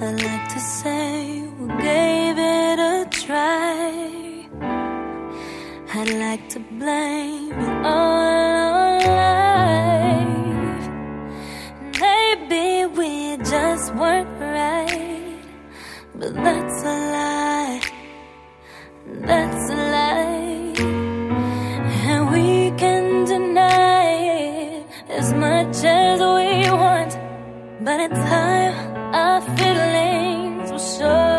I'd like to say we gave it a try. I'd like to blame it all on life. Maybe we just weren't right, but that's all. But in time our feelings will show.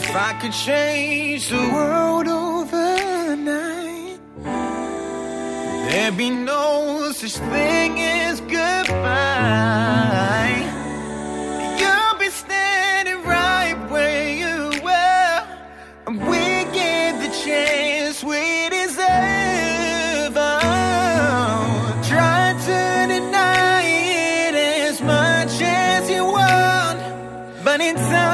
If I could change the world overnight, there'd be no such thing as goodbye. You'll be standing right where you were, and we get the chance we deserve. Oh, try to deny it as much as you want, but in time.